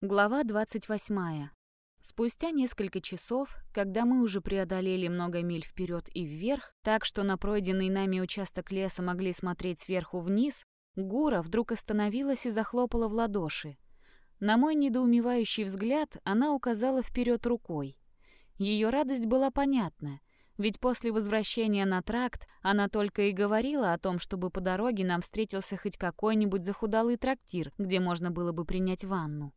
Глава 28. Спустя несколько часов, когда мы уже преодолели много миль вперед и вверх, так что на пройденный нами участок леса могли смотреть сверху вниз, Гура вдруг остановилась и захлопала в ладоши. На мой недоумевающий взгляд она указала вперед рукой. Ее радость была понятна, ведь после возвращения на тракт она только и говорила о том, чтобы по дороге нам встретился хоть какой-нибудь захудалый трактир, где можно было бы принять ванну.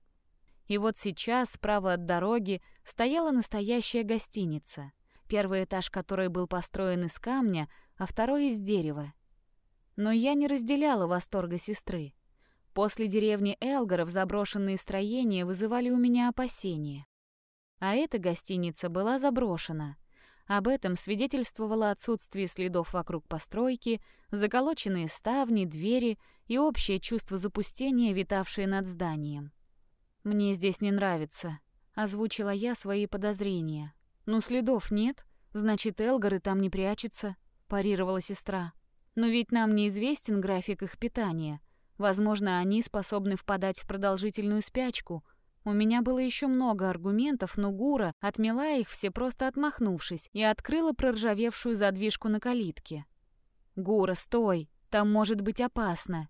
И вот сейчас, справа от дороги, стояла настоящая гостиница, первый этаж которой был построен из камня, а второй из дерева. Но я не разделяла восторга сестры. После деревни Элгаров заброшенные строения вызывали у меня опасения. А эта гостиница была заброшена. Об этом свидетельствовало отсутствие следов вокруг постройки, заколоченные ставни, двери и общее чувство запустения, витавшее над зданием. «Мне здесь не нравится», — озвучила я свои подозрения. «Ну, следов нет, значит, Элгары там не прячутся», — парировала сестра. «Но ведь нам неизвестен график их питания. Возможно, они способны впадать в продолжительную спячку. У меня было еще много аргументов, но Гура отмела их все просто отмахнувшись и открыла проржавевшую задвижку на калитке. «Гура, стой! Там может быть опасно!»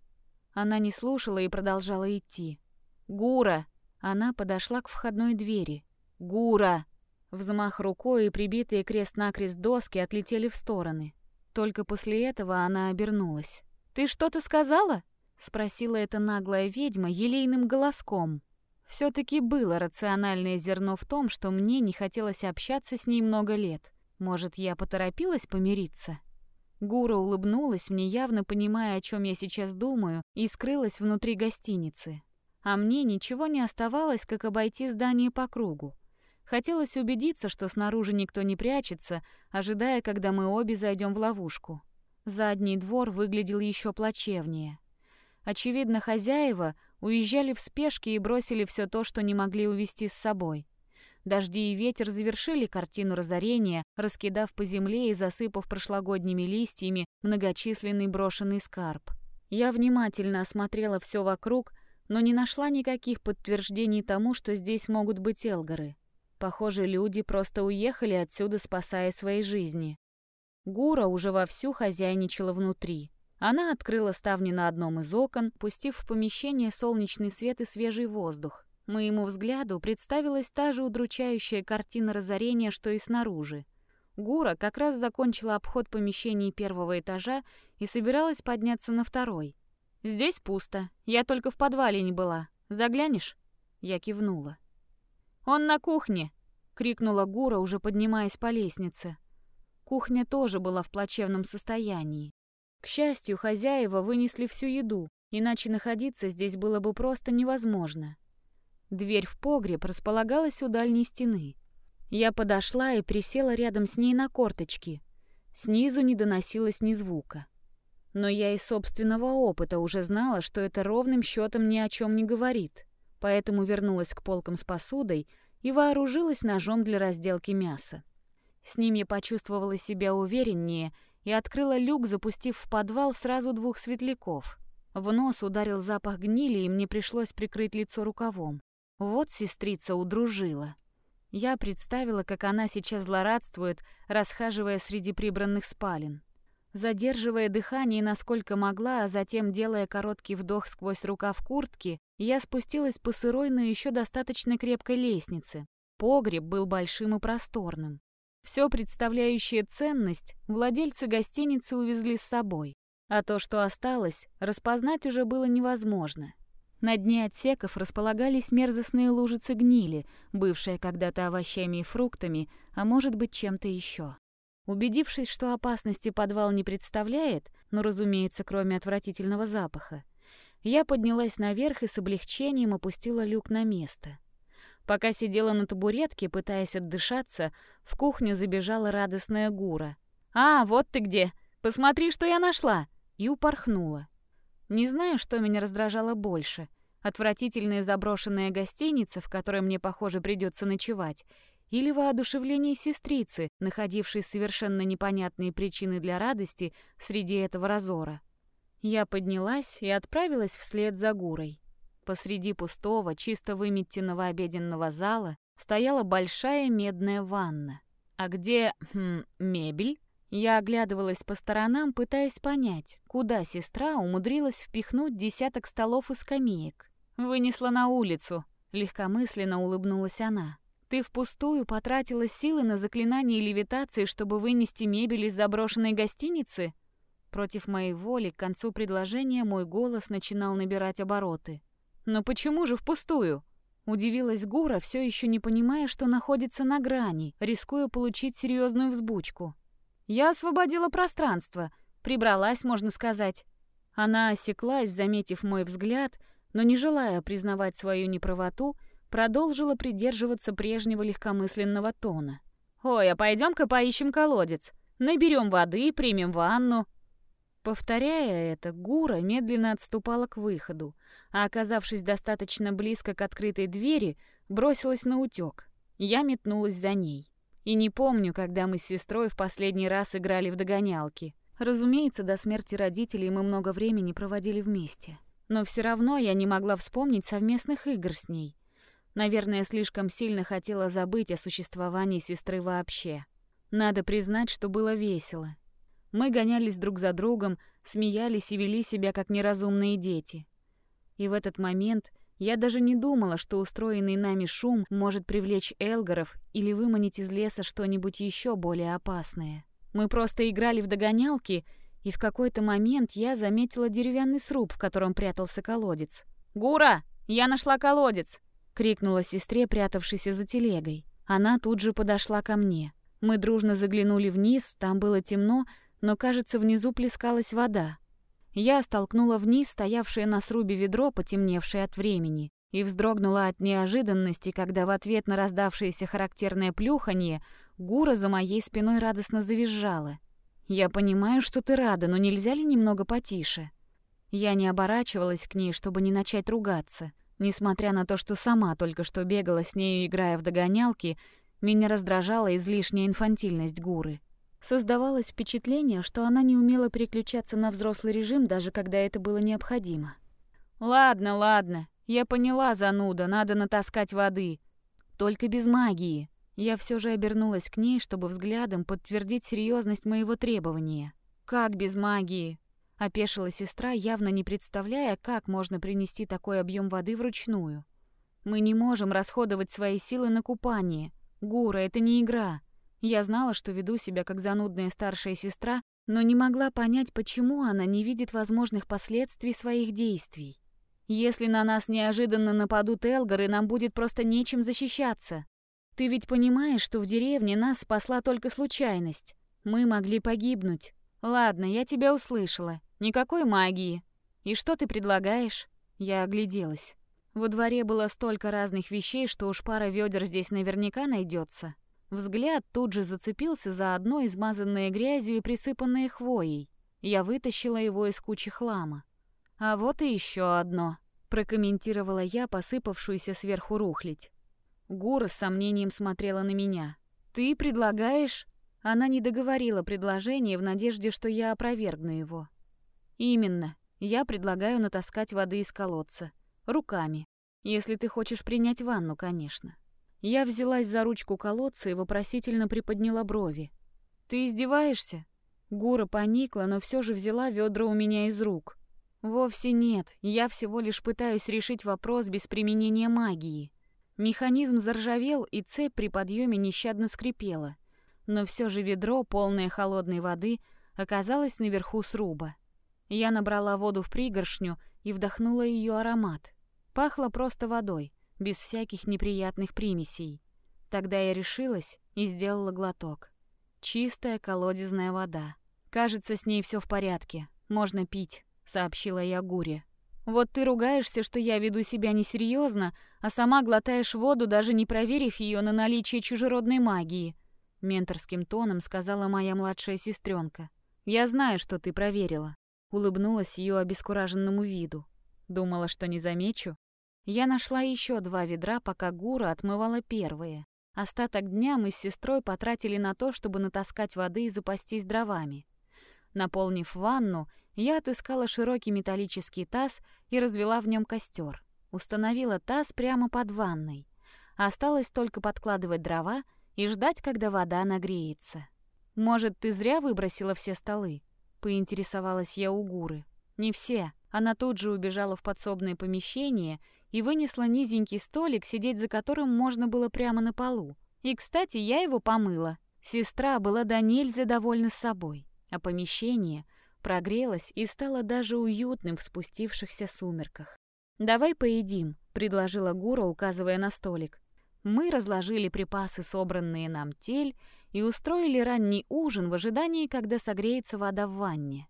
Она не слушала и продолжала идти. «Гура!» Она подошла к входной двери. «Гура!» Взмах рукой и прибитые крест-накрест доски отлетели в стороны. Только после этого она обернулась. «Ты что-то сказала?» — спросила эта наглая ведьма елейным голоском. все таки было рациональное зерно в том, что мне не хотелось общаться с ней много лет. Может, я поторопилась помириться? Гура улыбнулась мне, явно понимая, о чем я сейчас думаю, и скрылась внутри гостиницы а мне ничего не оставалось, как обойти здание по кругу. Хотелось убедиться, что снаружи никто не прячется, ожидая, когда мы обе зайдем в ловушку. Задний двор выглядел еще плачевнее. Очевидно, хозяева уезжали в спешке и бросили все то, что не могли увезти с собой. Дожди и ветер завершили картину разорения, раскидав по земле и засыпав прошлогодними листьями многочисленный брошенный скарб. Я внимательно осмотрела все вокруг, но не нашла никаких подтверждений тому, что здесь могут быть Элгары. Похоже, люди просто уехали отсюда, спасая свои жизни. Гура уже вовсю хозяйничала внутри. Она открыла ставни на одном из окон, пустив в помещение солнечный свет и свежий воздух. Моему взгляду представилась та же удручающая картина разорения, что и снаружи. Гура как раз закончила обход помещений первого этажа и собиралась подняться на второй. «Здесь пусто. Я только в подвале не была. Заглянешь?» Я кивнула. «Он на кухне!» — крикнула Гура, уже поднимаясь по лестнице. Кухня тоже была в плачевном состоянии. К счастью, хозяева вынесли всю еду, иначе находиться здесь было бы просто невозможно. Дверь в погреб располагалась у дальней стены. Я подошла и присела рядом с ней на корточки. Снизу не доносилось ни звука. Но я из собственного опыта уже знала, что это ровным счетом ни о чем не говорит, поэтому вернулась к полкам с посудой и вооружилась ножом для разделки мяса. С ним я почувствовала себя увереннее и открыла люк, запустив в подвал сразу двух светляков. В нос ударил запах гнили, и мне пришлось прикрыть лицо рукавом. Вот сестрица удружила. Я представила, как она сейчас злорадствует, расхаживая среди прибранных спален. Задерживая дыхание насколько могла, а затем делая короткий вдох сквозь рукав куртки, я спустилась по сырой, но еще достаточно крепкой лестнице. Погреб был большим и просторным. Все представляющее ценность владельцы гостиницы увезли с собой, а то, что осталось, распознать уже было невозможно. На дне отсеков располагались мерзостные лужицы гнили, бывшие когда-то овощами и фруктами, а может быть чем-то еще. Убедившись, что опасности подвал не представляет, но, разумеется, кроме отвратительного запаха, я поднялась наверх и с облегчением опустила люк на место. Пока сидела на табуретке, пытаясь отдышаться, в кухню забежала радостная Гура. «А, вот ты где! Посмотри, что я нашла!» И упорхнула. Не знаю, что меня раздражало больше. Отвратительная заброшенная гостиница, в которой мне, похоже, придется ночевать, или воодушевление сестрицы, находившей совершенно непонятные причины для радости среди этого разора. Я поднялась и отправилась вслед за Гурой. Посреди пустого, чисто выметенного обеденного зала стояла большая медная ванна. А где, хм, мебель? Я оглядывалась по сторонам, пытаясь понять, куда сестра умудрилась впихнуть десяток столов и скамеек. Вынесла на улицу. Легкомысленно улыбнулась она. Ты впустую потратила силы на заклинание левитации, чтобы вынести мебель из заброшенной гостиницы? Против моей воли к концу предложения мой голос начинал набирать обороты. «Но почему же впустую?» Удивилась Гура, все еще не понимая, что находится на грани, рискуя получить серьезную взбучку. «Я освободила пространство, прибралась, можно сказать». Она осеклась, заметив мой взгляд, но не желая признавать свою неправоту, продолжила придерживаться прежнего легкомысленного тона. «Ой, а пойдем-ка поищем колодец. Наберем воды, примем ванну». Повторяя это, Гура медленно отступала к выходу, а оказавшись достаточно близко к открытой двери, бросилась на утёк. Я метнулась за ней. И не помню, когда мы с сестрой в последний раз играли в догонялки. Разумеется, до смерти родителей мы много времени проводили вместе. Но все равно я не могла вспомнить совместных игр с ней. Наверное, слишком сильно хотела забыть о существовании сестры вообще. Надо признать, что было весело. Мы гонялись друг за другом, смеялись и вели себя как неразумные дети. И в этот момент я даже не думала, что устроенный нами шум может привлечь элгаров или выманить из леса что-нибудь еще более опасное. Мы просто играли в догонялки — и в какой-то момент я заметила деревянный сруб, в котором прятался колодец. «Гура, я нашла колодец!» — крикнула сестре, прятавшейся за телегой. Она тут же подошла ко мне. Мы дружно заглянули вниз, там было темно, но, кажется, внизу плескалась вода. Я столкнула вниз стоявшее на срубе ведро, потемневшее от времени, и вздрогнула от неожиданности, когда в ответ на раздавшееся характерное плюханье Гура за моей спиной радостно завизжала. «Я понимаю, что ты рада, но нельзя ли немного потише?» Я не оборачивалась к ней, чтобы не начать ругаться. Несмотря на то, что сама только что бегала с нею, играя в догонялки, меня раздражала излишняя инфантильность Гуры. Создавалось впечатление, что она не умела переключаться на взрослый режим, даже когда это было необходимо. «Ладно, ладно, я поняла, зануда, надо натаскать воды. Только без магии. Я все же обернулась к ней, чтобы взглядом подтвердить серьезность моего требования. «Как без магии?» — опешила сестра, явно не представляя, как можно принести такой объем воды вручную. «Мы не можем расходовать свои силы на купание. Гура, это не игра». Я знала, что веду себя как занудная старшая сестра, но не могла понять, почему она не видит возможных последствий своих действий. Если на нас неожиданно нападут Элгары, нам будет просто нечем защищаться. Ты ведь понимаешь, что в деревне нас спасла только случайность. Мы могли погибнуть. Ладно, я тебя услышала. Никакой магии. И что ты предлагаешь? Я огляделась. Во дворе было столько разных вещей, что уж пара ведер здесь наверняка найдется. Взгляд тут же зацепился за одно измазанное грязью и присыпанное хвоей. Я вытащила его из кучи хлама. А вот и еще одно, прокомментировала я посыпавшуюся сверху рухлить. Гура с сомнением смотрела на меня. «Ты предлагаешь?» Она не договорила предложение в надежде, что я опровергну его. «Именно. Я предлагаю натаскать воды из колодца. Руками. Если ты хочешь принять ванну, конечно». Я взялась за ручку колодца и вопросительно приподняла брови. «Ты издеваешься?» Гура поникла, но все же взяла ведра у меня из рук. «Вовсе нет. Я всего лишь пытаюсь решить вопрос без применения магии». Механизм заржавел, и цепь при подъеме нещадно скрипела. Но все же ведро, полное холодной воды, оказалось наверху сруба. Я набрала воду в пригоршню и вдохнула ее аромат. Пахло просто водой, без всяких неприятных примесей. Тогда я решилась и сделала глоток. Чистая колодезная вода. Кажется, с ней все в порядке. Можно пить, сообщила я Гуре. Вот ты ругаешься, что я веду себя несерьезно, а сама глотаешь воду, даже не проверив ее на наличие чужеродной магии», — менторским тоном сказала моя младшая сестренка. «Я знаю, что ты проверила», — улыбнулась ее обескураженному виду. Думала, что не замечу. Я нашла еще два ведра, пока Гура отмывала первые. Остаток дня мы с сестрой потратили на то, чтобы натаскать воды и запастись дровами. Наполнив ванну, я отыскала широкий металлический таз и развела в нем костер. Установила таз прямо под ванной. Осталось только подкладывать дрова и ждать, когда вода нагреется. «Может, ты зря выбросила все столы?» — поинтересовалась я у Гуры. «Не все». Она тут же убежала в подсобное помещение и вынесла низенький столик, сидеть за которым можно было прямо на полу. И, кстати, я его помыла. Сестра была до нельзя довольна собой, а помещение прогрелось и стало даже уютным в спустившихся сумерках. «Давай поедим», — предложила Гура, указывая на столик. Мы разложили припасы, собранные нам тель, и устроили ранний ужин в ожидании, когда согреется вода в ванне.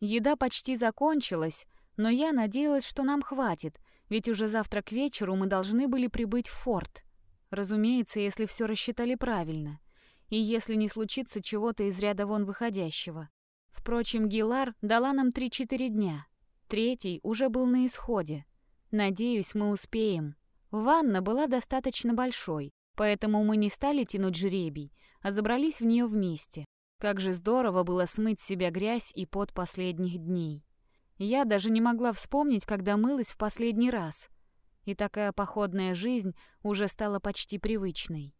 Еда почти закончилась, но я надеялась, что нам хватит, ведь уже завтра к вечеру мы должны были прибыть в форт. Разумеется, если все рассчитали правильно и если не случится чего-то из ряда вон выходящего. Впрочем, Гилар дала нам 3-4 дня. Третий уже был на исходе. Надеюсь, мы успеем. Ванна была достаточно большой, поэтому мы не стали тянуть жребий, а забрались в нее вместе. Как же здорово было смыть с себя грязь и пот последних дней. Я даже не могла вспомнить, когда мылась в последний раз. И такая походная жизнь уже стала почти привычной.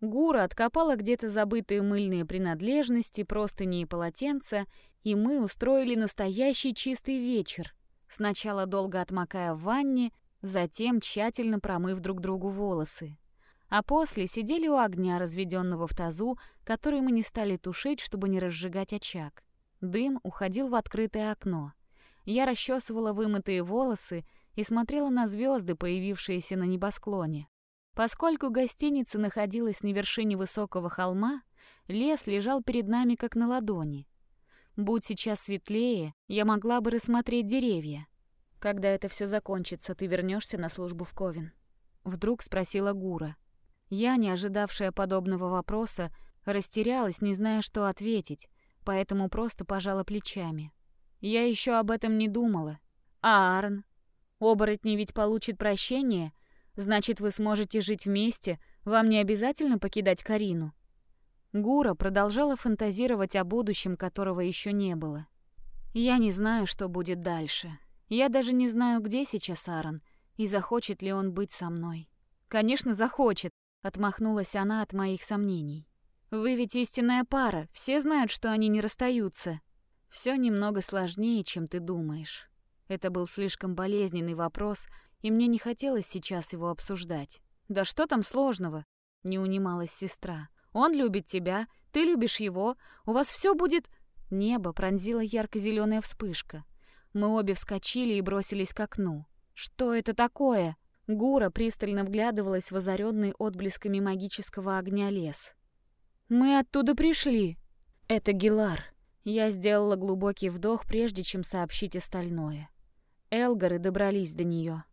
Гура откопала где-то забытые мыльные принадлежности, простыни и полотенца, и мы устроили настоящий чистый вечер. Сначала долго отмокая в ванне, затем тщательно промыв друг другу волосы. А после сидели у огня, разведенного в тазу, который мы не стали тушить, чтобы не разжигать очаг. Дым уходил в открытое окно. Я расчесывала вымытые волосы и смотрела на звезды, появившиеся на небосклоне. Поскольку гостиница находилась на вершине высокого холма, лес лежал перед нами как на ладони. Будь сейчас светлее, я могла бы рассмотреть деревья. Когда это все закончится, ты вернешься на службу в Ковен? Вдруг спросила Гура. Я, не ожидавшая подобного вопроса, растерялась, не зная, что ответить, поэтому просто пожала плечами. Я еще об этом не думала. А Аарон? Оборотни ведь получит прощение, Значит, вы сможете жить вместе, вам не обязательно покидать Карину. Гура продолжала фантазировать о будущем, которого еще не было. Я не знаю, что будет дальше. Я даже не знаю, где сейчас Аарон и захочет ли он быть со мной. Конечно, захочет, отмахнулась она от моих сомнений. Вы ведь истинная пара, все знают, что они не расстаются. Все немного сложнее, чем ты думаешь. Это был слишком болезненный вопрос, и мне не хотелось сейчас его обсуждать. «Да что там сложного?» — не унималась сестра. «Он любит тебя, ты любишь его, у вас все будет...» Небо пронзила ярко-зеленая вспышка. Мы обе вскочили и бросились к окну. «Что это такое?» Гура пристально вглядывалась в озаренный отблесками магического огня лес. «Мы оттуда пришли!» «Это Гилар!» Я сделала глубокий вдох, прежде чем сообщить остальное. Элгары добрались до нее.